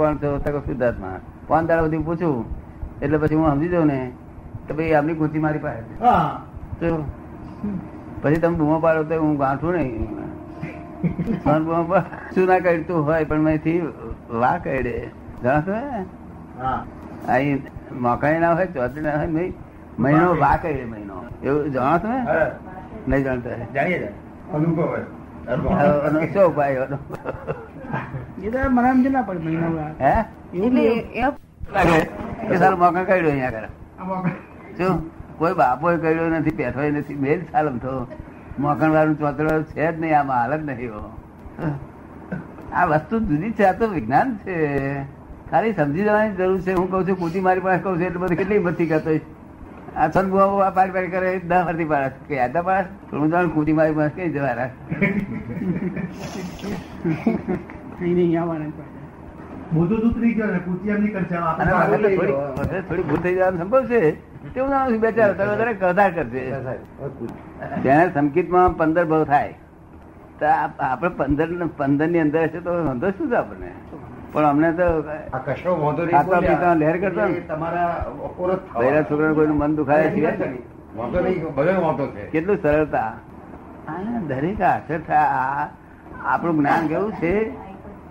કોણ છો તો કહું શુદ્ધાત્મા. પાંચ દાડા સુધી પૂછું એટલે પછી હું સમજી જાઉં ને કે ભાઈ આમની કુર્તી મારી પાસે પછી તમે બૂમો પાડો તો હું ગાંઠું નહીં. બૂમો શું ના કરતું હોય પણ મેથી વા કડે જાણો ને? હા. અહીં મોકાઈ ના હોય ચોથી ના હોય નહીં. મહિનો વા કડે મહિનો. એવું જાણો છો ને નહીં જાણતા જાણીએ. અનુભવ. શું ઉપાય? એ તો મને સમજ ના પડે મહિના હે? એવું એટલે એ- લાગે? સારું મોકા કર્યો અહીંયા આગળ. શું? કોઈ બાપો કર્યો નથી બેઠો નથી મેલ સાલમ તો મોકણ વાળું ચોતડો છે જ નહીં આમાં હાલ જ નહીં. આ વસ્તુ જુદી છે આ તો વિજ્ઞાન છે. ખાલી સમજી જવાની જરૂર છે. હું કઉ છું કુટી મારી પાસે કઉ છું એટલે બધું કેટલી હિંમતથી કરતો હોઈશ. આ પાડી પાડી કરે દસ વર્ષથી પાડે. કે યાદ પાડે. હું જાણું કુટી મારી પાસે કઈ જવા થોડી ભૂત ભૂલ થઈ જવાનું સંભવ છે. તેવું જાણું છું બે ચાર વધારે વધારે કથા કરશે તેને સંકિતમાં પંદર ભાવ થાય. તો આપણે પંદર પંદરની અંદર હશે તો વાંધો શું છે આપણને? પણ અમને તો કશો વાંધો નહીં ખાતા પીતા લહેર કરતા તમારા છોકરાને કોઈનું મન દુખાય છે? વાંધો નહીં બધો વાંધો છે. કેટલું સરળતા. દરેક થાય આપણું જ્ઞાન કેવું છે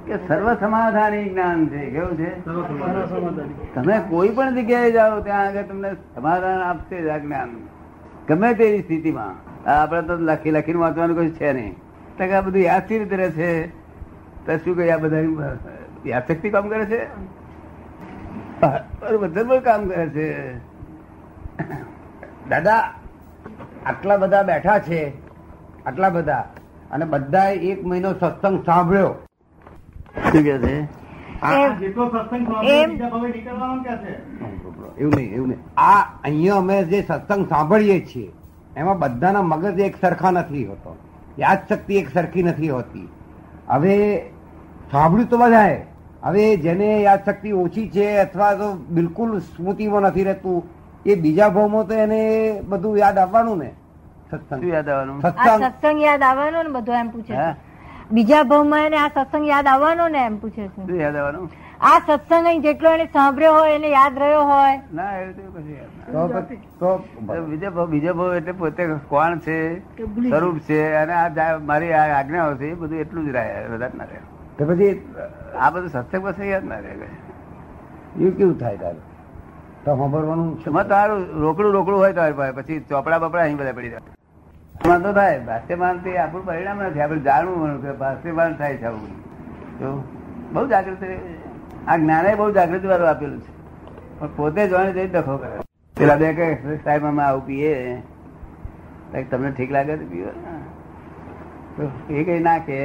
કે સર્વ સમાધાની જ્ઞાન છે કેવું છે? તમે કોઈ પણ જગ્યાએ જાઓ ત્યાં આગળ તમને સમાધાન આપશે જ આ જ્ઞાન. ગમે તેવી સ્થિતિમાં. આપણે તો લખી લખીને વાંચવાનું કોઈ છે નહીં. તો આ બધું યાદથી રીતે રહે છે. તો શું કહે આ બધા યાદશક્તિ કામ કરે છે? બધા કામ કરે છે. દાદા આટલા બધા બેઠા છે આટલા બધા અને બધા એક મહિનો સત્સંગ સાંભળ્યો. શું કે છે? એવું નહીં એવું નહીં. આ અહીંયા અમે જે સત્સંગ સાંભળીએ છીએ એમાં બધાના મગજ એક સરખા નથી હોતો. યાદ શક્તિ એક સરખી નથી હોતી. હવે સાંભળ્યું તો બધાએ. હવે જેને યાદ શક્તિ ઓછી છે અથવા તો બિલકુલ સ્મૃતિમાં નથી રહેતું એ બીજા ભાવમાં તો એને બધું યાદ આવવાનું ને? સત્સંગ. યાદ આવવાનું? સત્સંગ. સત્સંગ યાદ આવવાનું ને બધું એમ પૂછે બીજા ભાવમાં એને આ સત્સંગ યાદ આવવાનો ને એમ પૂછે છે. શું યાદ આવવાનું? આ સત્સંગ અહીં જેટલો એને સાંભળ્યો હોય એને યાદ રહ્યો હોય. ના એવું તો બીજો ભાવ. બીજો ભાવ એટલે પોતે કોણ છે સ્વરૂપ છે અને આ મારી આ આજ્ઞાઓ છે એ બધું એટલું જ રહે વધારે ના રહે તો પછી આ બધું સત્સંગ પછી યાદ ના રહે એવું કેવું થાય તારું? તો સાંભળવાનું? એમાં તારું રોકડું રોકડું હોય તારી પાસે પછી ચોપડા બપડા અહીં બધા પડી જાય. એમાં તો થાય ભાષ્યમાન તે આપણું પરિણામ નથી આપણે જાણવું કે ભાષ્યમાન થાય છે આવું તો બહુ જાગૃતિ આ જ્ઞાને બહુ જાગૃતિ વાળું આપેલું છે. પણ પોતે જોઈને જઈ દખો કરે. પેલા બે કે સાહેબ અમે આવું પીએ. તમને ઠીક લાગે તો પીવો એ કઈ ના કે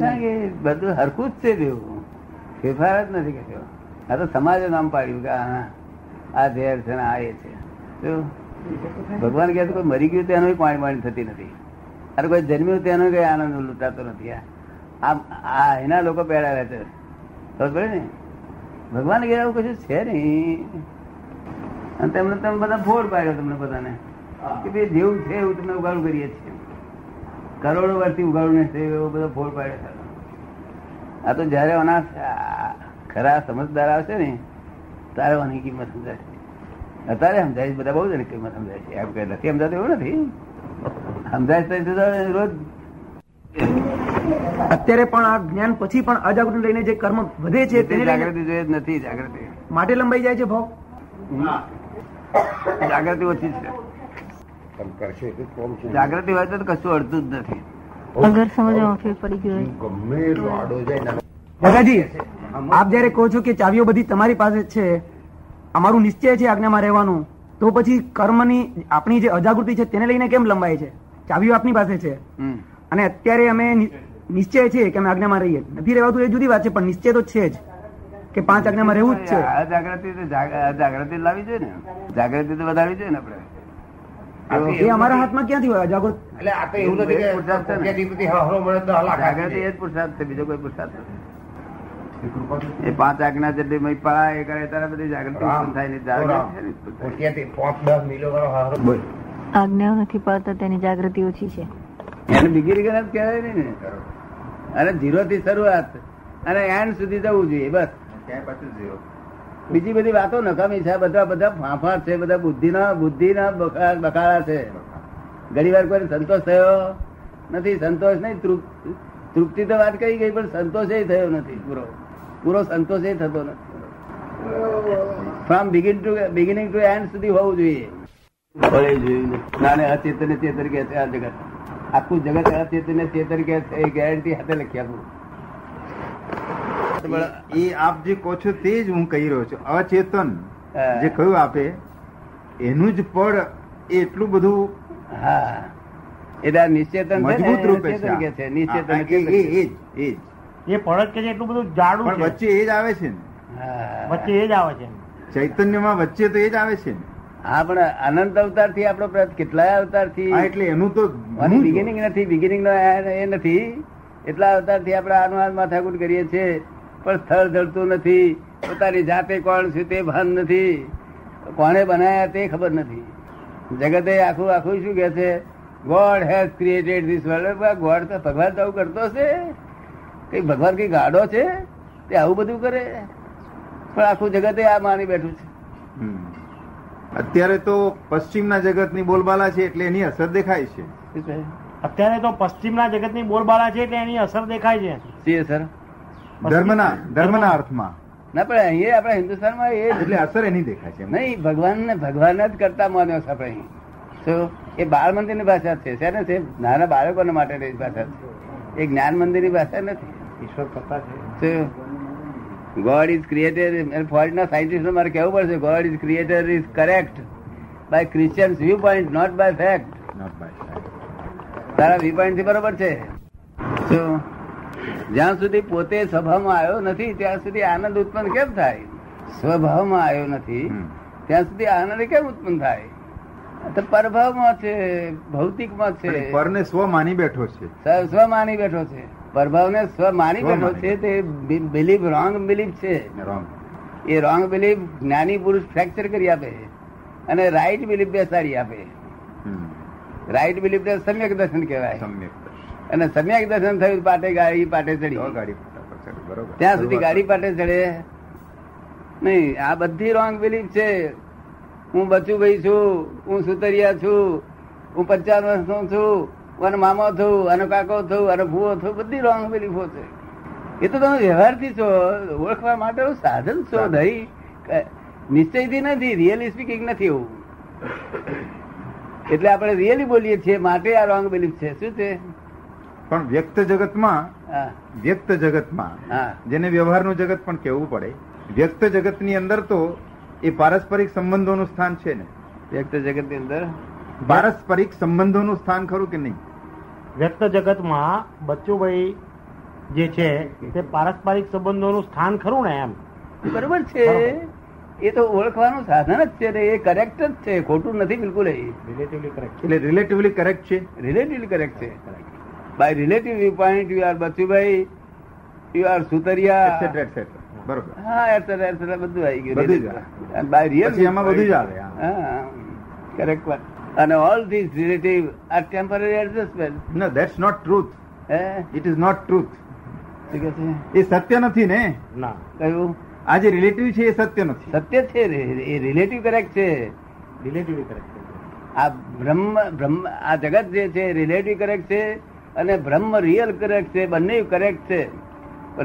કારણ કે બધું હરખું જ છે દેવું. ફેરફાર જ નથી કે આ તો સમાજે નામ પાડ્યું કે આ ઝેર છે આ એ છે? ભગવાન કહે કોઈ મરી ગયું તેનો પાણી પાણી થતી નથી. અરે કોઈ જન્મ્યું તેનો કઈ આનંદ લૂંટાતો નથી. આ આ એના લોકો પેડા છે. ખબર પડે ને? ભગવાન કહે આવું કશું છે નહીં. અને તેમને તમે બધા ફોડ પાડ્યો તમને બધાને. કે ભાઈ જેવું છે એવું તમને ઉગાડું કરીએ છીએ. કરોડો વર્ષથી ઉગાડું નહીં એવો બધો ફોડ પાડે આ તો જયારે આના ખરા સમજદાર આવશે ને તારે આની કિંમત સમજાય અત્યારે સમજાય બધા બહુ જણ કિંમત સમજાય છે. એમ કઈ નથી સમજાતું એવું નથી. સમજાય તો રોજ. અત્યારે પણ આ જ્ઞાન પછી પણ અજાગૃતિ લઈને જે કર્મ વધે છે તેને જાગૃતિ જોઈએ નથી જાગૃતિ. માટે લંબાઈ જાય છે ભાવ જાગૃતિ ઓછી છે. તમે કરશો એટલું કોમ છે. જાગૃતિ હોય તો કશું અડતું જ નથી. અગર સમજવામાં ફેર પડી ગયો ગમે એટલો આડો જાય દાદાજી આપ જયારે કહો છો કે ચાવીઓ બધી તમારી પાસે છે અમારું નિશ્ચય છે આજ્ઞામાં રહેવાનું તો પછી કર્મની આપણી જે અજાગૃતિ છે તેને લઈને કેમ લંબાય છે? ચાવીઓ આપની પાસે છે. અને અત્યારે અમે નિશ્ચય છે કે અમે આજ્ઞામાં રહીએ. નથી રહેવાતું એ જુદી વાત છે પણ નિશ્ચય તો છે જ કે પાંચ આજ્ઞામાં રહેવું જ છે. આ જાગૃતિ તો જાગૃતિ લાવવી જોઈએ ને. જાગૃતિ તો વધારવી જોઈએ ને આપણે. એ અમારા હાથમાં ક્યાંથી હોય? અજાગૃત. એટલે આ તો એવું નથી જાગૃતિ એ જ પુરુષાર્થ છે બીજો કોઈ પુરુષાર્થ નથી. એ પાંચ આજ્ઞા જેટલી મય પડાય એ કરે ત્યારે બધી જાગૃતિ થાય ને જાગૃતિ છે ને ઉત્પન્ન થાય. પોત્યાથી પાંચ દસ મિલો વાળો હારો બોલ. આજ્ઞાઓ નથી પડતા તેની જાગૃતિ ઓછી છે. એને બિગીરી ગણત કહેવાય નહીં ને. અને ઝીરો થી શરૂઆત. અને એન્ડ સુધી જવું જોઈએ બસ. ત્યાં પાછું zero. બીજી બધી વાતો નકામી છે. બધા બધા ફાંફા છે બધા બુદ્ધિના બુદ્ધિના બકાળા છે. ઘણી વાર કોઈ સંતોષ થયો નથી. સંતોષ નહીં તૃપ્તિ તો વાત કરી ગઈ પણ સંતોષ થયો નથી પૂરો. પૂરો સંતોષ થતો નથી. From begin to beginning to end સુધી હોવું જોઈએ. નાને અચેતન ચેતન કે છે આ જગત. આખું જગત અચેતન ચેતન કે છે એ ગેરંટી હાથે લખી આપું. એ આપ જે કહો છો તે જ હું કહી રહ્યો છું. અચેતન જે કહ્યું આપે એનું જ પડ એટલું બધું હા. એટલે નિશ્ચેતન મજબૂત રૂપે છે. નિશ્ચેતન એ- એ- એ જ એ જ. એ પડત કે એટલું બધું જાડું પણ વચ્ચે એ જ આવે છે ને. વચ્ચે એ જ આવે છે. ચૈતન્યમાં વચ્ચે તો એ જ આવે છે ને. હા પણ અનંત અવતારથી આપણો પ્રયત્ન કેટલાય અવતારથી એટલે એનું તો બિગિનિંગ નથી બિગિનિંગ નો એ નથી. એટલા અવતારથી આપણે આનું આ માથાકૂટ કરીએ છીએ. પણ સ્થળ જડતું નથી પોતાની જાતે કોણ છે તે ભાન નથી. કોણે બનાયા તે ખબર નથી. જગતે આખું આખું શું કે છે? God has created this world God તો ભગવાન તો આવું કરતો છે કઈ ભગવાન કઈ ગાડો છે? તે આવું બધું કરે. પણ આખું જગતે આ માની બેઠું છે. હમ. અત્યારે તો પશ્ચિમના જગતની બોલબાલા છે એટલે એની અસર દેખાય છે. અત્યારે તો પશ્ચિમના જગતની બોલબાલા છે એટલે એની અસર દેખાય છે. અસર? ધર્મના ધર્મના અર્થમાં. ના પણ અહીંયા આપણા હિન્દુસ્તાનમાં એ એટલે અસર એની દેખાય છે. નહીં ભગવાન ને ભગવાન જ કરતા માન્યો છે આપણે અહીં. તો એ બાળ મંદિરની ભાષા છે. શેને છે? નાના બાળકોને માટે ભાષા છે. એ જ્ઞાન મંદિરની ભાષા નથી. ઈશ્વર કરતા છે. ગોડ ઇઝ ક્રિએટેડ ફોરેન ના સાયન્ટિસ્ટ મારે કહેવું પડશે God is creator is correct by Christian view point not by fact not by તારા વ્યૂ પોઈન્ટથી બરોબર છે. શું જ્યાં સુધી પોતે સ્વભાવમાં આવ્યો નથી ત્યાં સુધી આનંદ ઉત્પન્ન કેમ થાય? સ્વભાવમાં આવ્યો નથી ત્યાં સુધી આનંદ કેમ ઉત્પન્ન થાય? તો પરભાવમાં છે ભૌતિકમાં છે. પરને સ્વ માની બેઠો છે. સ્વ માની બેઠો છે. પરભાવને સ્વ માની બેઠો છે તે બિલીફ રોંગ બિલીફ છે. એ રોંગ બિલીફ જ્ઞાની પુરુષ ફ્રેક્ચર કરી આપે. અને રાઈટ બિલીફ બેસાડી આપે. રાઈટ બિલીફ સમ્યક દર્શન કહેવાય. સમ્યક. અને સમ્યક દર્શન થયું પાટે ગાડી પાટે ચડી. ગાડી બરોબર. ત્યાં સુધી ગાડી પાટે ચડે. નહીં આ બધી રોંગ બિલીફ છે. હું બચુભાઈ છું હું સુતરિયા છું હું પંચાવન વર્ષનો છું આનો મામો છું અને કાકો છું અને ભૂવો છું બધી રોંગ બિલીફો છે. એ તો તમે વ્યવહારથી છો ઓળખવા માટે સાધન છો. નહીં. નિશ્ચયથી નથી રિયલી સ્પીકિંગ નથી એવું. એટલે આપણે રિયલી બોલીએ છીએ માટે આ રોંગ બિલીફ છે. શું છે? પણ વ્યક્ત જગતમાં વ્યક્ત જગતમાં જેને વ્યવહારનું જગત પણ કહેવું પડે? વ્યક્ત જગતની અંદર તો એ પારસ્પરિક સંબંધોનું સ્થાન છે ને. વ્યક્ત જગતની અંદર? પારસ્પરિક સંબંધોનું સ્થાન ખરું કે નહીં? વ્યક્ત જગતમાં બચ્ચુભાઈ જે છે તે પારસ્પરિક સંબંધોનું સ્થાન ખરું ને એમ? બરોબર છે. એ તો ઓળખવાનું સાધન જ છે ને એ કરેક્ટ જ છે. ખોટું નથી બિલકુલ રિલેટિવલી કરેક્ટ એટલે રિલેટિવલી કરેક્ટ છે. રિલેટિવલી કરેક્ટ છે. By relative view point you are Bachubhai you are Sutariya etcetera etcetera બરોબર. હા એટસેટ્રા એટસેટ્રા બધું આવી ગયું. બધું જ. Real પછી એમાં બધું જ આવે, હા. કરેક્ટ વાત. અને all this relative are temporary adjustment no that's not truth હે? ઇટ ઇઝ નોટ ટ્રુથ છે? એ સત્ય નથી ને? ના. કયું? આ જે રિલેટિવ છે એ સત્ય નથી. સત્ય છે એ રિલેટિવ કરેક્ટ છે. રિલેટિવ કરેક્ટ છે. આ બ્રહ્મ બ્રહ્મ આ જગત જે છે રિલેટિવ કરેક્ટ છે. અને બ્રહ્મ રિયલ કરેક્ટ છે બંને કરેક્ટ છે.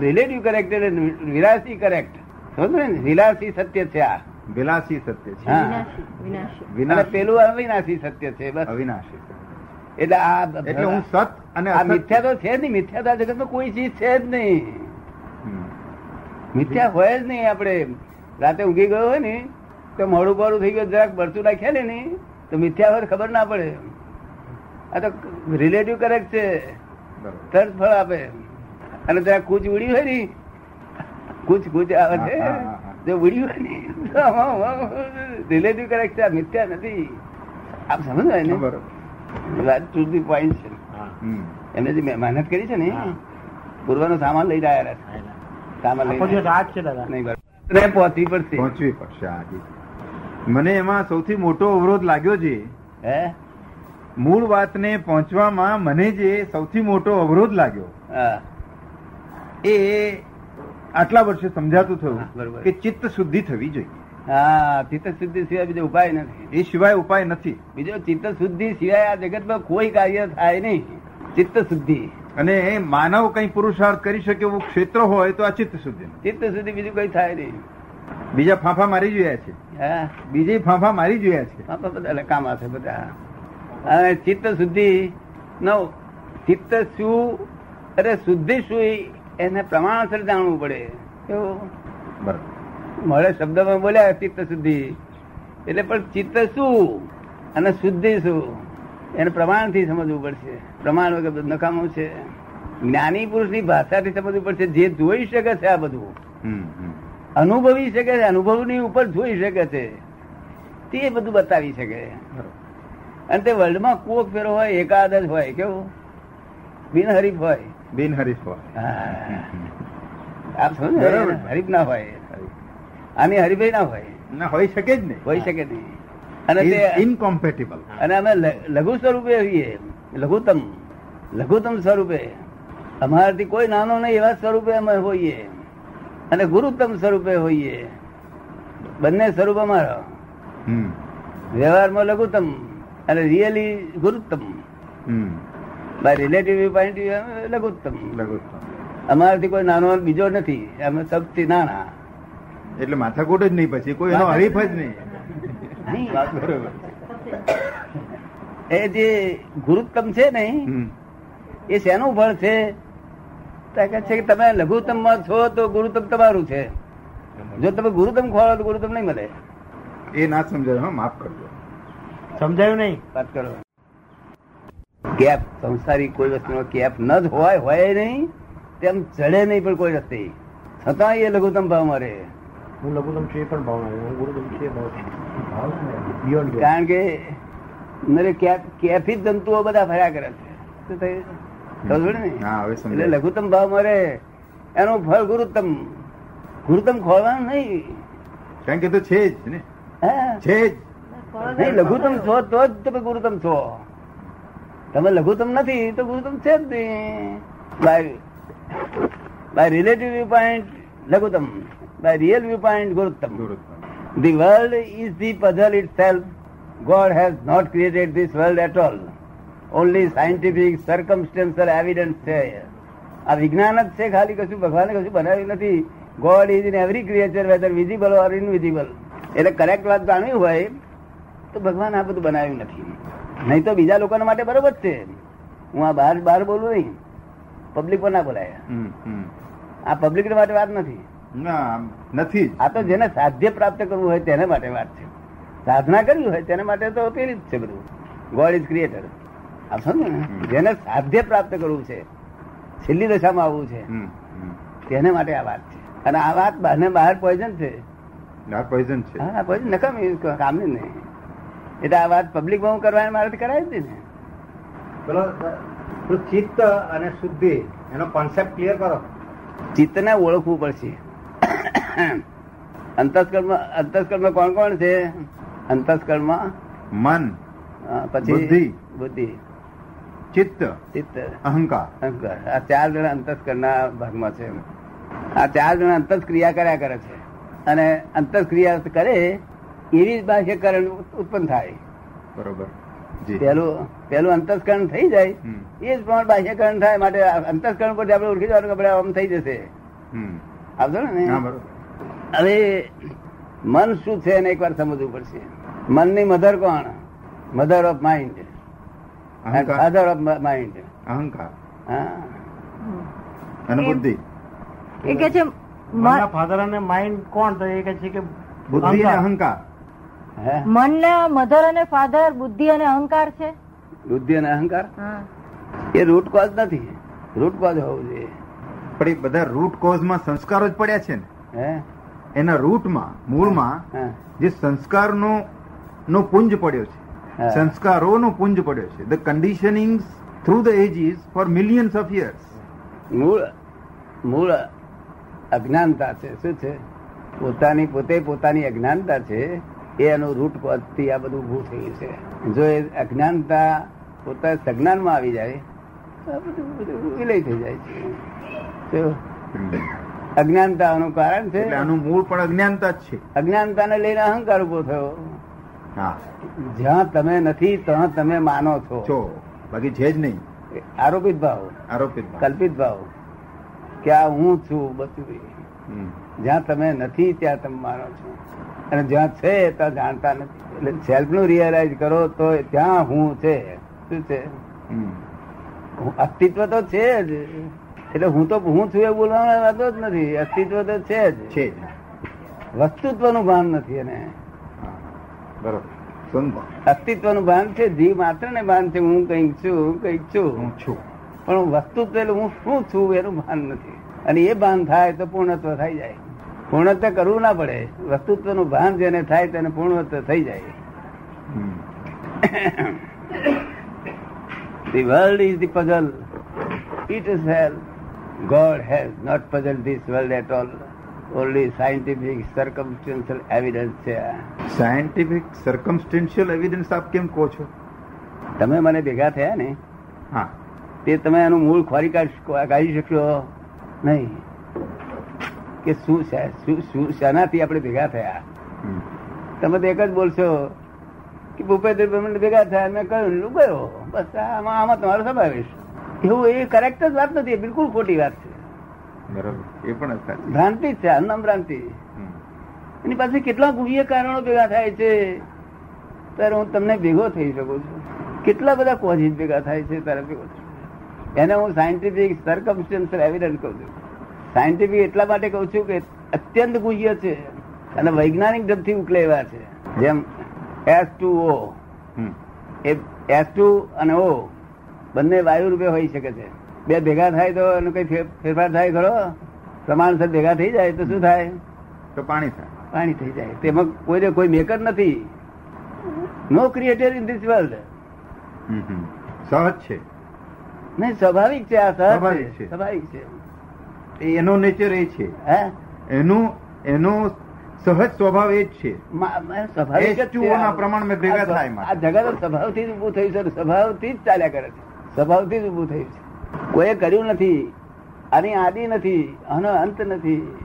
રિલેટિવ કરેક્ટ એટલે વિલાસી કરેક્ટ સમજો ને? વિલાસી સત્ય છે આ. વિલાસી સત્ય છે. પેલું અવિનાશી સત્ય છે બસ. અવિનાશી એટલે આ એટલે હું સત અને આ મિથ્યા તો છે જ નહીં. મિથ્યા તો કોઈ ચીજ છે જ નહીં. મિથ્યા હોય જ નહીં આપણે. રાતે ઊંઘી ગયો હોય ને તો મોડું બોડું થઈ ગયું જરાક મરચું નાખ્યા ને નહીં તો મિથ્યા હોય ખબર ના પડે. આ તો રિલેટિવ કરેક્ટ છે. તરત ફળ આપે. અને ત્યાં કૂચ ઉડી હોય ને કૂચ કૂચ આવે છે. જો ઉડી હોય ને રિલેટિવ કરેક્ટ છે આ મિથ્યા નથી. આપ સમજો ને બરોબર. વાત ટુ ધી પોઈન્ટ છે. હા. એમને જે મહેનત કરી છે ને પૂર્વનો સામાન લઈ રહ્યા છે. સામાન આખો લઈ દિવસ છે દાદા. નહીં બરાબર. પહોંચવી પડશે. પહોંચવી પડશે મને એમાં સૌથી મોટો અવરોધ લાગ્યો છે હે? મૂળ વાતને પહોંચવામાં મને જે સૌથી મોટો અવરોધ લાગ્યો એ આટલા વર્ષે સમજાતું થયું કે ચિત્ત શુદ્ધિ થવી જોઈએ. હા ચિત્ત શુદ્ધિ સિવાય બીજો ઉપાય નથી. એ સિવાય ઉપાય નથી. બીજો ચિત્ત શુદ્ધિ સિવાય આ જગતમાં કોઈ કાર્ય થાય નહીં. ચિત્ત શુદ્ધિ. અને માનવ કઈ પુરુષાર્થ કરી શકે એવું ક્ષેત્ર હોય તો આ ચિત્ત શુદ્ધિ ચિત્ત શુદ્ધિ બીજું કઈ થાય નહીં. બીજા ફાંફા મારી જોયા છે. હા. બીજે ફાંફા મારી જોયા છે. ફાંફા બધા કામ છે બધા. અને ચિત્ત શુદ્ધિ નો ચિત્ત શું અરે શુદ્ધિ શું એને પ્રમાણસર જાણવું પડે. એવું. બરાબર. મળે શબ્દમાં બોલ્યા ચિત્ત શુદ્ધિ. એટલે પણ ચિત્ત શું અને શુદ્ધિ શું એને પ્રમાણથી સમજવું પડશે. પ્રમાણ વગર નકામું છે. જ્ઞાની પુરુષની ભાષાથી સમજવું પડશે. જે જોઈ શકે છે આ બધું. અનુભવી શકે છે અનુભવની ઉપર જોઈ શકે છે. તે બધું બતાવી શકે. અને તે વર્લ્ડમાં કોક ફેરો હોય એકાદ જ હોય કેવું? બિનહરીફ હોય. બિનહરીફ હોય. આપ શું હરીફ ના હોય. આની હરીફ ના હોય. ના હોઈ શકે જ નહીં. હોઈ શકે નહીં. અને તે ઇનકોમ્પેટેબલ અને અમે લઘુ સ્વરૂપે હોઈએ. લઘુત્તમ. લઘુત્તમ સ્વરૂપે. અમારાથી કોઈ નાનો નહીં એવા સ્વરૂપે અમે હોઈએ. અને ગુરુત્તમ સ્વરૂપે હોઈએ. બંને સ્વરૂપ અમારા. વ્યવહારમાં લઘુત્તમ. અને રિયલી ગુરુત્તમ. બાય રિલેટિવ પોઈન્ટ લઘુત્તમ. લઘુત્તમ. અમારાથી કોઈ નાનો બીજો નથી. અમે સૌથી નાના. એટલે માથાકૂટ જ નહીં પછી કોઈ એનો હરીફ જ નહીં. એ જે ગુરુત્તમ છે ને. એ શેનું ફળ છે? કે છે કે તમે લઘુત્તમમાં છો તો ગુરુત્તમ તમારું છે. જો તમે ગુરુત્તમ ખોળો તો ગુરુત્તમ નહીં મળે. એ ના સમજાય માફ કરજો. સમજાયું નહીં? વાત કરો. કેપ સંસારી કોઈ વસ્તુનો કેપ ન જ હોય હોય નહીં. તેમ ચડે નહીં પણ કોઈ રસ્તે છતાં એ લઘુત્તમ ભાવ મારે. હું લઘુત્તમ છે પણ ભાવ હું ગુરુત્તમ છે ભાવ કારણ કે નરે કેપ કેફી જંતુઓ બધા ફર્યા કરે છે. એટલે લઘુત્તમ ભાવ મરે. એનું ફળ ગુરુત્તમ. ગુરુત્તમ ખોવાનું નહીં. કારણ કે તો છે જ ને? હા. છે જ. નહીં લઘુત્તમ છો તો જ તમે ગુરુત્તમ છો. તમે લઘુત્તમ નથી તો ગુરુત્તમ છે જ નહીં. By by relative view point લઘુત્તમ. By real view point ગુરુત્તમ. The world is the puzzle itself God has not created this world at all only scientific circumstantial evidence છે. આ વિજ્ઞાન જ છે ખાલી કશું ભગવાને કશું બનાવ્યું નથી. God is in every creature whether visible or invisible એટલે કરેક્ટ વાત જાણવી હોય તો ભગવાન આ બધું બનાવ્યું નથી. નહીં તો બીજા લોકોના માટે બરોબર છે. હું આ બહાર બહાર બોલું નહીં. પબ્લિક પર ના બોલાય. આ પબ્લિક માટે વાત નથી. નથી આ તો જેને સાધ્ય પ્રાપ્ત કરવું હોય તેને માટે વાત છે. સાધના કરવી હોય તેને માટે તો પેલી જ છે બધું. ગોડ ઇઝ ક્રિએટર આપ સમજો ને? જેને સાધ્ય પ્રાપ્ત કરવું છે છેલ્લી દશામાં આવવું છે. તેને માટે આ વાત છે. અને આ વાત બહાર બહાર પોઈઝન છે. પોઈઝન છે. હા પોઈઝન નકામી કામની નહીં. એટલે આ વાત પબ્લિકમાં બહુ કરવાની મારે કરાવી હતી ને. પેલો પેલું ચિત્ત અને શુદ્ધિ એનો કોન્સેપ્ટ ક્લિયર કરો. ચિત્તને ઓળખવું પડશે. અંતસ્કર્મ અંતસ્કર્મ કોણ કોણ છે? અંતસ્કર્મ મન પછી બુદ્ધિ. બુદ્ધિ. ચિત્ત ચિત્ત. અહંકાર. અહંકાર. આ ચાર જણા અંતસ્કરના ભાગમાં છે. આ ચાર જણા અંતસ્ક્રિયા કર્યા કરે છે. અને અંતસ્ક્રિયા કરે એવી જ બાહ્યકરણ ઉત્પન્ન થાય. બરોબર. પેલું પેલું અંતસ્કરણ થઈ જાય એ જ પ્રમાણે બાહ્યકરણ થાય માટે અંતસ્કરણ પરથી આપણે ઓળખી જવાનું આપણે આમ થઈ જશે. હમ. ને? હવે મન શું છે એને એકવાર સમજવું પડશે. મનની મધર કોણ? મધર ઓફ માઇન્ડ અહંકાર. ફાધર ઓફ માઇન્ડ અહંકાર. હા. અને બુદ્ધિ. એ કે છે ફાધર અને માઇન્ડ કોણ? તો એ કે છે કે બુદ્ધિ અને અહંકાર. મનના મધર અને ફાધર બુદ્ધિ અને અહંકાર છે? બુદ્ધિ અને અહંકાર? એ રૂટ કોઝ નથી. રૂટ કોઝ હોવું જોઈએ. પણ એ બધા રૂટ કોઝમાં સંસ્કારો જ પડ્યા છે ને. એના રૂટમાં મૂળમાં જે સંસ્કારનો નો પુંજ પડ્યો છે. સંસ્કારોનો પુંજ પડ્યો છે. The conditioning through the ages for millions of years મૂળ મૂળ અજ્ઞાનતા છે. શું છે? પોતાની પોતે પોતાની અજ્ઞાનતા છે. એનું રૂટ કોઝ આ બધું ઉભું થયું છે. જો એ અજ્ઞાનતા પોતા સજ્ઞાનમાં આવી જાય તો આ બધું બધું વિલય થઈ જાય છે? અજ્ઞાનતાનું કારણ છે. એનું આનું મૂળ પણ અજ્ઞાનતા જ છે. અજ્ઞાનતાને લઈને અહંકાર ઊભો થયો. હા. જ્યાં તમે નથી ત્યાં તમે માનો છો. બાકી છે જ નહીં. આરોપિત ભાવ. આરોપિત કલ્પિત ભાવ. કે આ હું છું બધું. જ્યાં તમે નથી ત્યાં તમે માનો છો. અને જ્યાં છે ત્યાં જાણતા નથી. એટલે સેલ્ફનું રિયલાઇઝ કરો તો ત્યાં હું છે. શું છે. અસ્તિત્વ તો છે જ. એટલે હું તો હું છું એ બોલવાનો વાતો જ નથી. અસ્તિત્વ તો છે જ. છે જ. વસ્તુત્વનું ભાન નથી એને. બરોબર. અસ્તિત્વનું ભાન છે જીવ માત્ર ને ભાન છે. હું કંઈક છું કંઈક છું. હું છું. પણ વસ્તુત્વ એટલે હું શું છું એનું ભાન નથી. અને એ ભાન થાય તો પૂર્ણત્વ થઈ જાય. પૂર્ણત્વ કરવું ના પડે વસ્તુત્વનું ભાન જેને થાય તેને પૂર્ણત્વ થઈ જાય the The world is the puzzle. It is hell. God has not puzzled this world at all. Only scientific circumstantial evidence છે. સાયન્ટિફિક સર્કમસ્ટેન્શિયલ એવિડન્સ આપ કેમ કહો છો તમે મને ભેગા થયા ને હા તે તમે એનું મૂળ ખોરી કાઢી શકશો નહીં કે શું છે? શું શેનાથી આપણે ભેગા થયા? તમે તો એક જ બોલશો કે ભૂપેન્દ્ર મને ભેગા થયા. મેં કહ્યું ગયો? બસ આમાં આમાં તમારો સમાવેશ. એવું એ કરેક્ટ જ વાત નથી બિલકુલ ખોટી વાત છે. બરાબર. એ પણ ભ્રાંતિ છે અન્નમ ભ્રાંતિ. એની પાસે કેટલા ગુહ્ય કારણો ભેગા થાય છે? ત્યારે હું તમને ભેગો થઈ શકું છું. કેટલા બધા કોઝિસ ભેગા થાય છે ત્યારે ભેગો છું. એને હું સાયન્ટિફિક સરકમસ્ટન્સ એવિડન્સ કહું છું. સાયન્ટિફિક એટલા માટે કહું છું કે અત્યંત ગુહ્ય છે અને વૈજ્ઞાનિક ઢબથી ઉકલેવા છે. જેમ એસ ટુ ઓ એ એસ ટુ અને ઓ બંને વાયુ રૂપે હોઈ શકે છે. બે ભેગા થાય તો એનો કઈ ફેરફાર થાય ખરો? પ્રમાણસર ભેગા થઈ જાય તો શું થાય? તો પાણી થાય. પાણી થઈ જાય. તેમાં કોઈ કોઈ મેકર નથી. No creator in this world. સહજ છે. નહીં સ્વાભાવિક છે આ સહજ સ્વાભાવિક છે. સ્વાભાવિક છે. એનો નેચર એ છે. હે? એનું એનો સહજ સ્વભાવ એ જ છે. સ્વાભાવિક પ્રમાણ મેં H2O ના ભેગા થાય. આ જગત સ્વભાવથી જ ઉભું થયું છે સ્વભાવથી જ ચાલ્યા કરે છે. સ્વભાવથી જ ઉભું થયું છે. કોઈએ કર્યું નથી આની આદિ નથી આનો અંત નથી.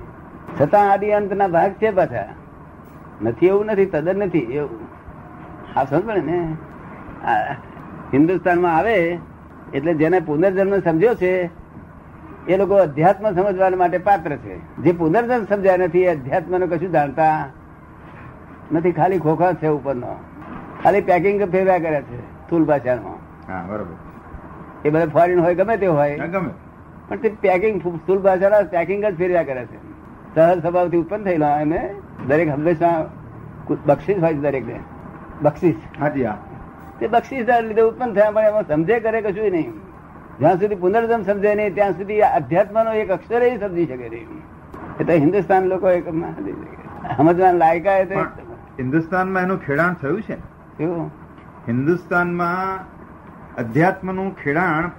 છતાં આદિ અંતના ભાગ છે પાછા. નથી એવું નથી તદ્દન નથી એવું. આ સમજ ને? હિન્દુસ્તાનમાં આવે એટલે જેને પુનર્જન્મ સમજ્યો છે એ લોકો અધ્યાત્મ સમજવા માટે પાત્ર છે. જે પુનર્જન સમજ્યા નથી એ અધ્યાત્મ કશું જાણતા નથી. ખાલી ખોખા છે ઉપરનો. ખાલી પેકિંગ ફેરવ્યા કરે છે સ્થૂલ ભાષામાં બરોબર. એ બધા ફોરેન હોય ગમે તે હોય. ગમે. પણ તે પેકિંગ સ્થૂલ ભાષાના પેકિંગ જ ફેરવ્યા કરે છે. સહજ સ્વભાવથી ઉત્પન્ન થયેલો એને દરેક હંમેશા બક્ષિસ હોય છે દરેકને. બક્ષિસ. હાજી હા. તે બક્ષિસ લીધે ઉત્પન્ન થયા પણ એમાં સમજે કરે કશું નહીં. જ્યાં સુધી પુનર્જન્મ સમજે નહીં ત્યાં સુધી અધ્યાત્મનો એક અક્ષર સમજી શકે નહીં એટલે હિન્દુસ્તાન લોકો એક. સમજવાના લાયકા એ હિન્દુસ્તાનમાં એનું ખેડાણ થયું છે? કેવું? હિન્દુસ્તાનમાં અધ્યાત્મનું ખેડાણ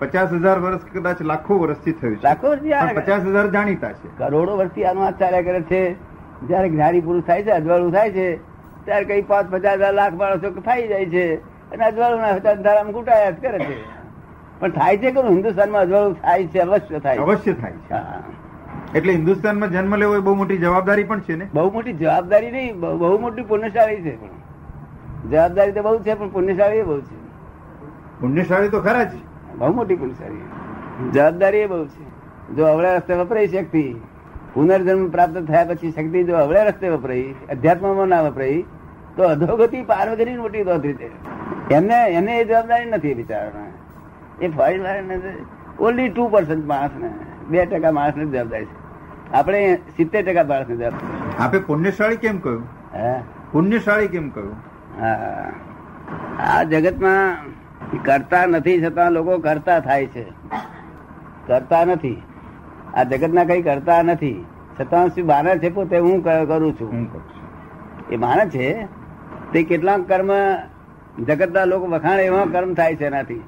પચાસ હજાર વર્ષ કદાચ લાખો વર્ષથી થયું છે લાખો પચાસ હજાર જાણીતા છે કરોડો વર્ષથી આનો હાથ ચાલ્યા કરે છે જયારે જ્ઞાની પુરુષ થાય છે અજવાળું થાય છે ત્યારે કઈ પાંચ પચાસ હજાર લાખ માણસો થઈ જાય છે અને અજવાળું ના અંધારામાં કૂટાયા જ કરે છે પણ થાય છે કે હિન્દુસ્તાનમાં અજવાળું થાય છે અવશ્ય થાય અવશ્ય થાય છે. એટલે હિન્દુસ્તાનમાં જન્મ લેવો એ બહુ મોટી જવાબદારી પણ છે ને? બહુ મોટી જવાબદારી નહીં બહુ મોટી પુણ્યશાળી છે પણ. જવાબદારી તો બહુ છે પણ પુણ્યશાળી બહુ છે. પુણ્યશાળી તો ખરા જ. બહુ મોટી પુણ્યશાળી જવાબદારી એ બહુ છે. જો અવળે રસ્તે વપરાય શક્તિ પુનર્જન્મ પ્રાપ્ત થયા પછી શક્તિ જો અવળે રસ્તે વપરાય અધ્યાત્મમાં ના વપરાય તો અધોગતિ પાર્વતીની મોટી દોધી છે એમને એને એ જવાબદારી નથી બિચારાને. એ ફોરેન વાળાને ઓનલી ટુ પર્સન્ટ માણસને બે ટકા માણસને જવાબદારી છે. આપણે સિત્તેર ટકા માણસને જવાબદારી આપે પુણ્યશાળી કેમ કહ્યું? હે? પુણ્યશાળી કેમ કહ્યું? હા. આ જગતમાં કરતા નથી છતાં લોકો કરતા થાય છે. કરતા નથી. આ જગતના કઈ કરતા નથી. છતાં શું માને છે પોતે? હું કરું છું. એ માને છે તે કેટલાક કર્મ જગતના લોકો વખાણે એવા કર્મ થાય છે એનાથી.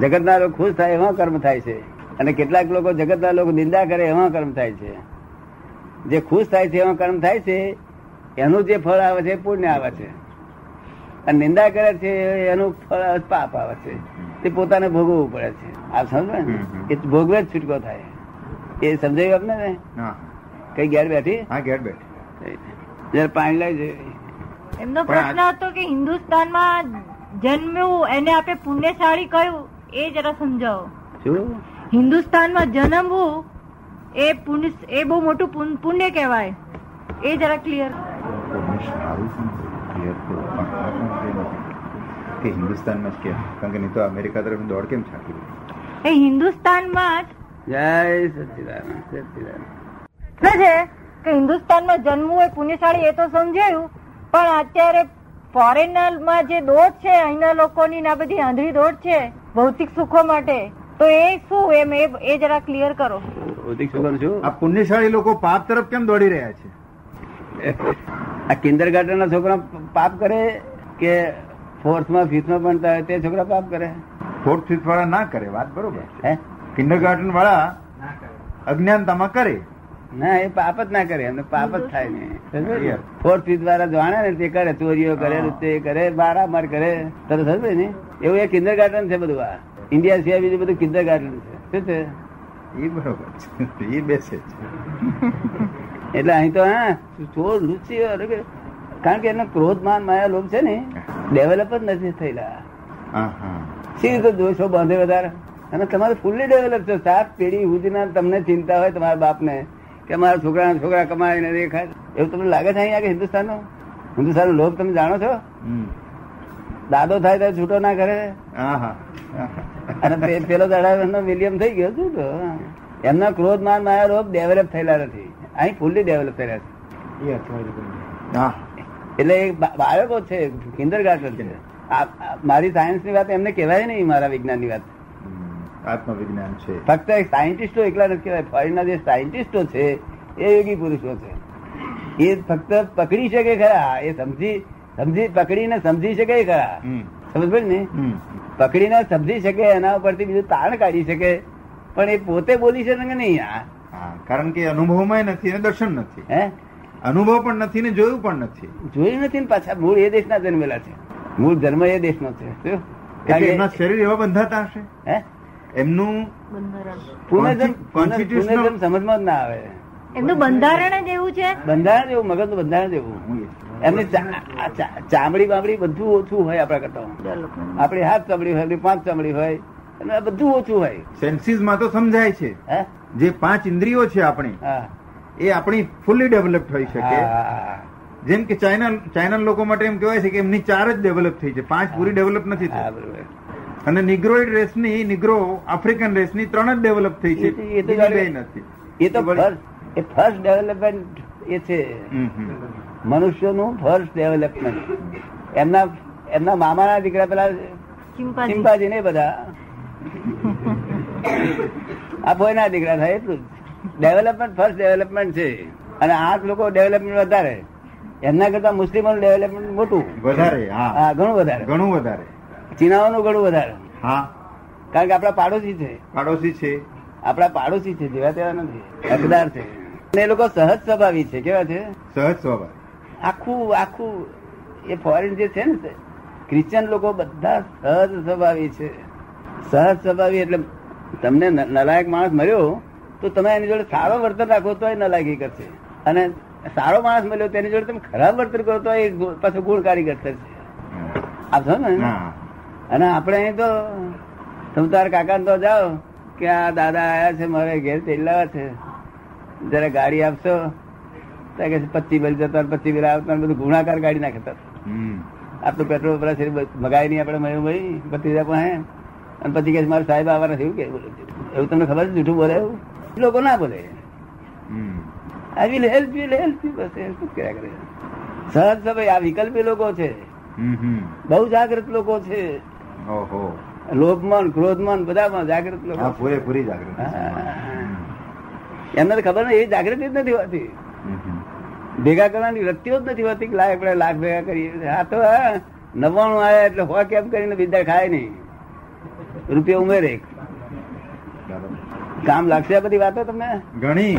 જગતના લોકો ખુશ થાય એવા કર્મ થાય છે. અને કેટલાક લોકો જગતના લોકો નિંદા કરે એવા કર્મ થાય છે. જે ખુશ થાય છે એવા કર્મ થાય છે એનું જે ફળ આવે છે પુણ્ય આવે છે. અને નિંદા કરે છે એનું ફળ પાપ આવે છે. તે પોતાને ભોગવવું પડે છે. આ સમજો હમ. એ ભોગવે જ છૂટકો થાય. એ સમજાયું આપને ને કઈ ઘેર બેઠી? હા ઘેર બેઠી. જયારે પાણી લઈ જાય એમનો પ્રશ્ન હતો કે હિન્દુસ્તાનમાં જન્મ્યું એને આપે પુણ્યશાળી કહ્યું. એ જરા સમજાવો. હિન્દુસ્તાનમાં જન્મવું એ પુણ્ય એ બહુ મોટું પુણ્ય કહેવાય. એ જરા ક્લિયર કે હિન્દુસ્તાનમાં જ કેમ? કારણ કે નહીં તો અમેરિકા તરફ દોડ કેમ છાકી એ હિન્દુસ્તાનમાં જ જય સચિદાનંદ સચિદાનંદ. છે કે હિન્દુસ્તાનમાં જન્મવું એ પુણ્યશાળી એ તો સમજાયું પણ અત્યારે ફોરેનરમાં જે દોડ છે અહીંના લોકોની ના આ બધી આંધળી દોડ છે ભૌતિક સુખો માટે તો એ શું એમ એ એ જરા ક્લિયર કરો. ભૌતિક સુખો છું આ પુણ્યશાળી લોકો પાપ તરફ કેમ દોડી રહ્યા છે? આ કિન્ડર ગાર્ડન ના છોકરા પાપ કરે કે ફોર્થમાં ફિફ્થમાં ભણતા હોય તે છોકરા પાપ કરે? ફોર્થ ફિફ્થ વાળા ના કરે વાત બરોબર. હે? કિન્ડર ગાર્ડન વાળા અજ્ઞાનતામાં કરે. ના એ પાપ જ ના કરે એમને પાપ જ થાય. ને. ફોર્થ વાળા જાણે ને તે કરે ચોરીઓ કરે. તે કરે મારામાર કરે. તરત સમજે ને? એવું એ કિન્ડર ગાર્ડન છે બધું આ. ઇન્ડિયા સિવાય બીજું બધું કિન્ડર ગાર્ડન છે. શું છે? એ બરોબર છે. એ બેસે એટલે અહીં તો હા ચોર લુચી કારણ કે એનો ક્રોધ માન માયા લોભ છે ને ડેવલપ જ નથી થયેલા. સી રીતે દોષો બાંધે વધારે? અને તમારે ફૂલ્લી ડેવલપ છે. સાત પેઢી સુધીના તમને ચિંતા હોય તમારા બાપને. કે મારા છોકરા છોકરા કમાય ને દેખાય. એવું તમને લાગે છે અહીંયા કે હિન્દુસ્તાનનો? હિન્દુસ્તાનનો લોભ તમે જાણો છો? દાદો થાય ત્યારે છૂટો ના કરે? હા હા હા. અને પેલો દાડા વિલિયમ થઈ ગયો છૂટો એમના ક્રોધ માન માયા રોગ ડેવલપ થયેલા નથી. અહીં ફૂલ્લી ડેવલપ થયેલા છે. એટલે એ બા- બાળકો છે કિન્ડર ગાર્ડન છે મારી સાયન્સની વાત એમને કહેવાય નહીં મારા વિજ્ઞાનની વાત. આત્મવિજ્ઞાન છે. ફક્ત સાયન્ટિસ્ટો એકલા નથી કહેવાય ફોરેનના જે સાયન્ટિસ્ટો છે એ યોગી પુરુષો છે. એ ફક્ત પકડી શકે ખરા એ સમજી સમજી પકડીને સમજી શકે ખરા. સમજ પડી ને? પકડીને સમજી શકે એના ઉપરથી બીજું તાણ કાઢી શકે. પણ એ પોતે બોલી શકે કે નહીં આ? હા કારણ કે અનુભવમાં નથી ને દર્શન નથી. હે? અનુભવ પણ નથી ને જોયું પણ નથી. જોયું નથી ને પાછા મૂળ એ દેશના જન્મેલા છે. મૂળ જન્મ એ દેશનો છે? એમના શરીર એવા બંધાતા હશે? હે? એમનું પુનર્જન્મ સમજમાં જ ના આવે એમનું બંધારણ જ એવું છે બંધારણ જેવું મગજનું બંધારણ એવું એમની ચામડી બામડી બધું ઓછું હોય આપણા કરતા આપણી હાથ ચામડી હોય પાંચ ચામડી હોય અને બધું ઓછું હોય સેન્સીસમાં તો સમજાય છે જે પાંચ ઇન્દ્રિયો છે આપણી એ આપણી ફૂલી ડેવલપ થઈ શકે જેમ કે ચાઇના ચાઇના લોકો માટે એમ કહેવાય છે કે એમની ચાર જ ડેવલપ થઈ છે પાંચ પૂરી ડેવલપ નથી થઈ બરોબર અને નિગ્રોઇડ રેસની નિગ્રો આફ્રિકન રેસની ત્રણ જ ડેવલપ થઈ છે. એ તો- નથી. એ તો એ ફર્સ્ટ ડેવલપમેન્ટ એ છે. મનુષ્યનું ફર્સ્ટ ડેવલપમેન્ટ એમના એમના મામાના દીકરા પેલા ચિંપાજી. ને બધા. આ ભોયના દીકરા થાય એટલું ડેવલપમેન્ટ ફર્સ્ટ ડેવલપમેન્ટ છે. અને આ લોકો ડેવલપમેન્ટ વધારે. એમના કરતા મુસ્લિમોનું ડેવલપમેન્ટ મોટું. વધારે હા. હા ઘણું વધારે. ઘણું વધારે. ચીનાઓનું ઘણું વધારે. હા. કારણ કે આપણા પાડોશી છે. પાડોશી છે. આપણા પાડોશી છે જેવા તેવા નથી. હકદાર છે. એ લોકો સહજ સ્વભાવી છે કેવા છે? સહજ સ્વભાવ. આખું આખું એ ફોરેન જે છે ને ક્રિશ્ચિયન લોકો બધા સહજ સ્વભાવી છે. સહજ સ્વભાવી એટલે તમને નલાયક માણસ મળ્યો તો તમે એની જોડે સારો વર્તન રાખો તો એ નલાયકી કરશે. અને સારો માણસ મળ્યો તેની જોડે તમે ખરાબ વર્તન કરો તો એ પાછું ગુણકારી કરશે. આપ છો ને? અને આપણે અહીં તો તમે તાર કાકા તો જાઓ કે આ દાદા આયા છે મારે ઘેર તેલ લાવવા છે. જરા ગાડી આપશો? તો કે પચી બિલ જતા પચી બિલ આવતા બધું ગુણાકાર ગાડી નાખતા હમ. આટલું પેટ્રોલ વપરાશ છે મગાય નહીં આપણે મયું ભાઈ ભત્રીજા હે. અને પછી કે મારા સાહેબ આવવાના છે એવું કે. એવું તમને ખબર છે જૂઠું બોલે એવું? લોકો ના બોલે. I will help you help you bus help જ કર્યા કરે? સહજ સભાઈ આ વિકલ્પી લોકો છે. હમ, હમ. બહુ જાગૃત લોકો છે. લોભમાં ક્રોધમાં બધામાં જાગૃત લોકો. પૂરેપૂરી જાગૃતિ એમને ખબર નહીં એ જાગૃતિ જ નથી હોતી. ભેગા કરવાની વૃત્તિઓ જ નથી હોતી લાખ આપણે લાખ ભેગા કરીએ. આ તો નવાણું આવે એટલે હો કેમ કરીને બીજા ખાય નહીં. રૂપિયા ઉમેરે. કામ લાગશે આ બધી વાતો તમને? ઘણી.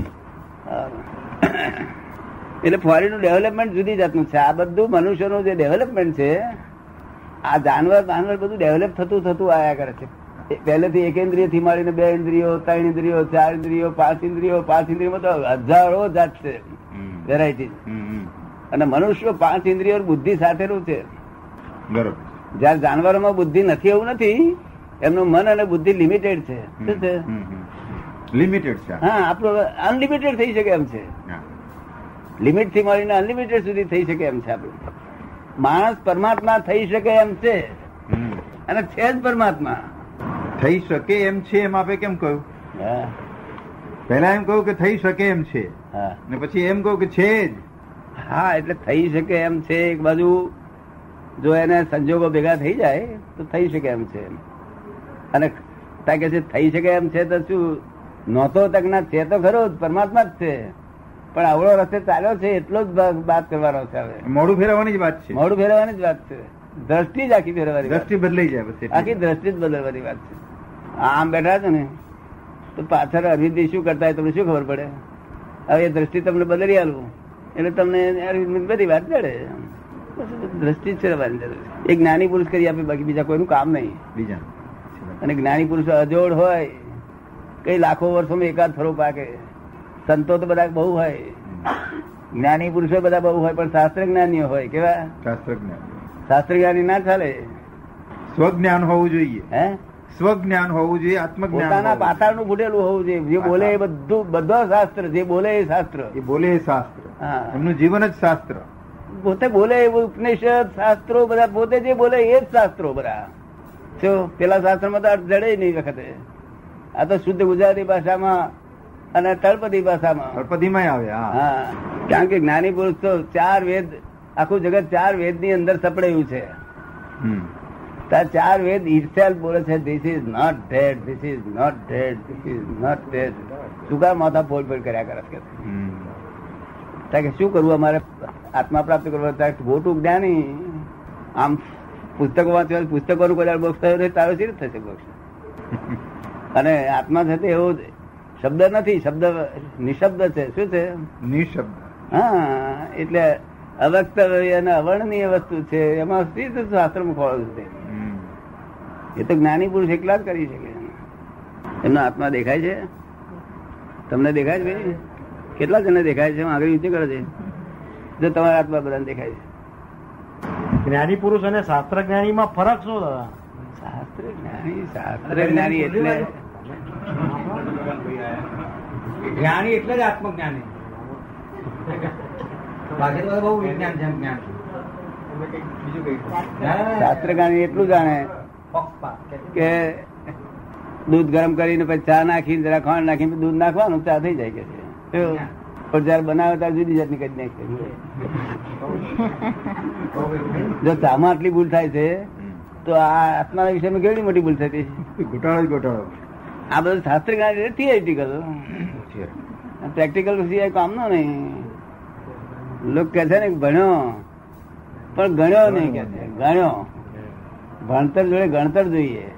એટલે ફોરેનનું ડેવલપમેન્ટ જુદી જાતનું છે. આ બધું મનુષ્યનું જે ડેવલપમેન્ટ છે આ જાનવર જાનવર બધું ડેવલપ થતું થતું આયા કરે છે. પહેલેથી એક ઇન્દ્રિયથી મળીને બે ઇન્દ્રિયો ત્રણ ઇન્દ્રિયો ચાર ઇન્દ્રિયો પાંચ ઇન્દ્રિયો પાંચ ઇન્દ્રિયો તો હજારો જાત છે વેરાયટી. અને મનુષ્ય પાંચ ઇન્દ્રિયો બુદ્ધિ સાથેનું છે. બરોબર. જયારે જાનવરોમાં બુદ્ધિ નથી એવું નથી એમનું મન અને બુદ્ધિ લિમિટેડ છે. શું છે? લિમિટેડ છે હા આપણું અનલિમિટેડ થઈ શકે એમ છે. લિમિટથી મળીને અનલિમિટેડ સુધી થઈ શકે એમ છે આપણું. માણસ પરમાત્મા થઈ શકે એમ છે. અને છે જ પરમાત્મા. થઈ શકે એમ છે એમ આપે કેમ કહ્યું? હા. પહેલા એમ કહ્યું કે થઈ શકે એમ છે. હા. ને પછી એમ કહ્યું કે છે જ. હા એટલે થઈ શકે એમ છે એક બાજુ. જો એને સંજોગો ભેગા થઈ જાય તો થઈ શકે એમ છે અને તા કે છે થઈ શકે એમ છે તો શું? નહોતો તક ના છે તો ખરો જ પરમાત્મા જ છે. પણ આવડો રસ્તે ચાલ્યો છે એટલો જ વાત કરવાનો છે હવે. મોડું ફેરવવાની જ વાત છે. મોડું ફેરવવાની જ વાત છે. દ્રષ્ટિ જ આખી ફેરવવાની દ્રષ્ટિ બદલાઈ જાય પછી આખી. દ્રષ્ટિ જ બદલવાની વાત છે. આમ બેઠા છો ને તો પાછળ અરવિંદ શું કરતા હોય તમને શું ખબર પડે? હવે એ દ્રષ્ટિ તમને બદલી આલું એટલે તમને અરવિંદ બધી વાત જડે. દ્રષ્ટિ જ ફેરવવાની જરૂર છે. એક જ્ઞાની પુરુષ કરી આપે બાકી બીજા કોઈનું કામ નહીં. બીજા. અને જ્ઞાની પુરુષ અજોડ હોય કઈ લાખો વર્ષોમાં એકાદ ફરો પાકે. સંતો તો બધા બહુ હોય. જ્ઞાની પુરુષો બધા બહુ હોય પણ શાસ્ત્ર જ્ઞાનીઓ હોય. કેવા? શાસ્ત્રજ્ઞાન શાસ્ત્ર જ્ઞાની ના ચાલે. સ્વજ્ઞાન હોવું જોઈએ. હે? સ્વજ્ઞાન હોવું જોઈએ આત્મજ્ઞાન પોતાના પાતાળનું ફૂટેલું હોવું જોઈએ. જે બોલે એ બધું બધો શાસ્ત્ર જે બોલે એ શાસ્ત્ર. એ બોલે એ શાસ્ત્ર. એમનું જીવન જ શાસ્ત્ર. પોતે બોલે એ ઉપનિષદ શાસ્ત્રો બધા પોતે જે બોલે એ જ શાસ્ત્રો બધા. શું પેલા શાસ્ત્રમાં તો અર્થ જડે નહીં વખતે. આ તો શુદ્ધ ગુજરાતી ભાષામાં અને તળપદી ભાષામાં. તળપદીમાં આવે હા. હા. કારણ કે જ્ઞાની પુરુષ તો ચાર વેદ આખું જગત ચાર વેદની અંદર સપડેલું છે. તાર ચાર વેદ ઇટસેલ્ફ બોલે છે this is not dead this is not dead this is not dead શું માથા ફોડ ફોડ કર્યા કરે કે હમ. કે શું કરવું? અમારે આત્મા પ્રાપ્ત કરવા ત્યાં ખોટું જ્ઞાની. આમ પુસ્તકો વાંચવા પુસ્તકોનું કદાચ બોક્સ થયો તારો સી થશે બોક્સ અને આત્મા થશે એવો શબ્દ નથી શબ્દ નિશબ્દ છે. શું છે? નિશબ્દ. હા એટલે અવક્તવ્ય અને અવર્ણનીય વસ્તુ છે. એમાં સ્થિત શાસ્ત્રમાં ખોળું છે. એ તો જ્ઞાની પુરુષ એકલા જ કરી શકે. એમનો આત્મા દેખાય છે? તમને દેખાય છે ભાઈ કેટલા જણને દેખાય છે? આગળ ઊંચી કરે છે. જો તમારા આત્મા બધાને દેખાય છે. જ્ઞાની પુરુષ અને શાસ્ત્ર જ્ઞાની માં ફરક શું દાદા? શાસ્ત્ર જ્ઞાની શાસ્ત્ર જ્ઞાની એટલે જ્ઞાની એટલે જ આત્મજ્ઞાની. બાકી તો બહુ વિજ્ઞાન છે. જ્ઞાન શાસ્ત્ર જ્ઞાની એટલું જાણે કે દૂધ ગરમ કરીને પછી ચા નાખીને જરા ખાંડ નાખીને દૂધ નાખવાનું ચા થઈ જાય કે છે. પણ જયારે બનાવે ત્યારે જુદી જાતની કરી નાખે જો ચામાં આટલી ભૂલ થાય છે તો આ આત્માના વિષયમાં કેવડી મોટી ભૂલ થતી? ઘોટાળો જ ઘોટાળો આ બધું શાસ્ત્ર જ્ઞાન થિયરિટિકલ છે. પ્રેક્ટિકલ સિવાય કામનો નહીં. લોકો કે છે ને, ભણ્યો. પણ ગણ્યો નહીં કે ગણ્યો. ભણતર જોડે ગણતર જોઈએ.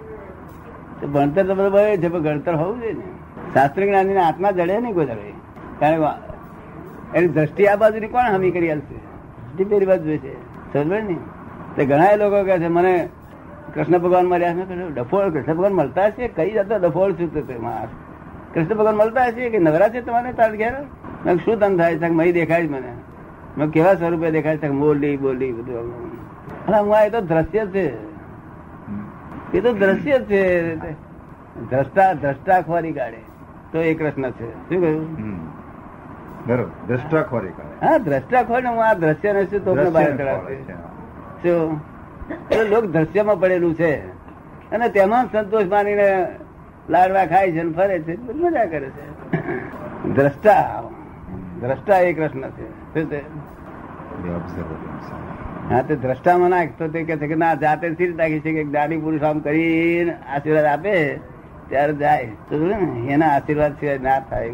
તો ભણતર તો બધું ભરે છે, પણ ગણતર હોવું જોઈએ ને. શાસ્ત્ર જ્ઞાની આત્મા જડે નહીં કોઈ દરે કારણ કે એની દ્રષ્ટિ આ બાજુની કોણ હમી કરી દ્રષ્ટિ પેલી બાજુ છે. સમજ ને? તે ઘણા લોકો કહે છે, મને કૃષ્ણ ભગવાન મળ્યા કહ્યું ડફોળ કૃષ્ણ ભગવાન મળતા છે? કઈ જતો ડફોળ છું તે કૃષ્ણ ભગવાન મળતા છે કે નવરા છે તમારે તાર ઘેર? મેં શું તમ થાય છે? મહી દેખાય છે મને. મેં કેવા સ્વરૂપે દેખાય છે? બોલી બોલી બધું અને હું આ એ તો દ્રશ્ય છે. એ તો દ્રશ્ય છે. દ્રષ્ટા દ્રષ્ટા ખોરી કાઢે. તો એ કૃષ્ણ છે. શું કહ્યું? બરોબર. દ્રષ્ટા ખોરી કાઢે. હા દ્રષ્ટા ખોરી ને હું આ દ્રશ્ય ને શું તો બહાર છે. શું? લોક દ્રશ્યમાં પડેલું છે. અને તેમાં સંતોષ માનીને લાડવા ખાય છે ફરે છે મજા કરે છે. દ્રષ્ટા દ્રષ્ટા એ કૃષ્ણ છે. હા, તે દ્રષ્ટામાં નાખ, તો તે કે છે કે ના, જાતે સ્થિર રાખી છે કે દાડી પુરુષ આમ કરીને આશીર્વાદ આપે, ત્યારે જાય. એના આશીર્વાદ સિવાય ના થાય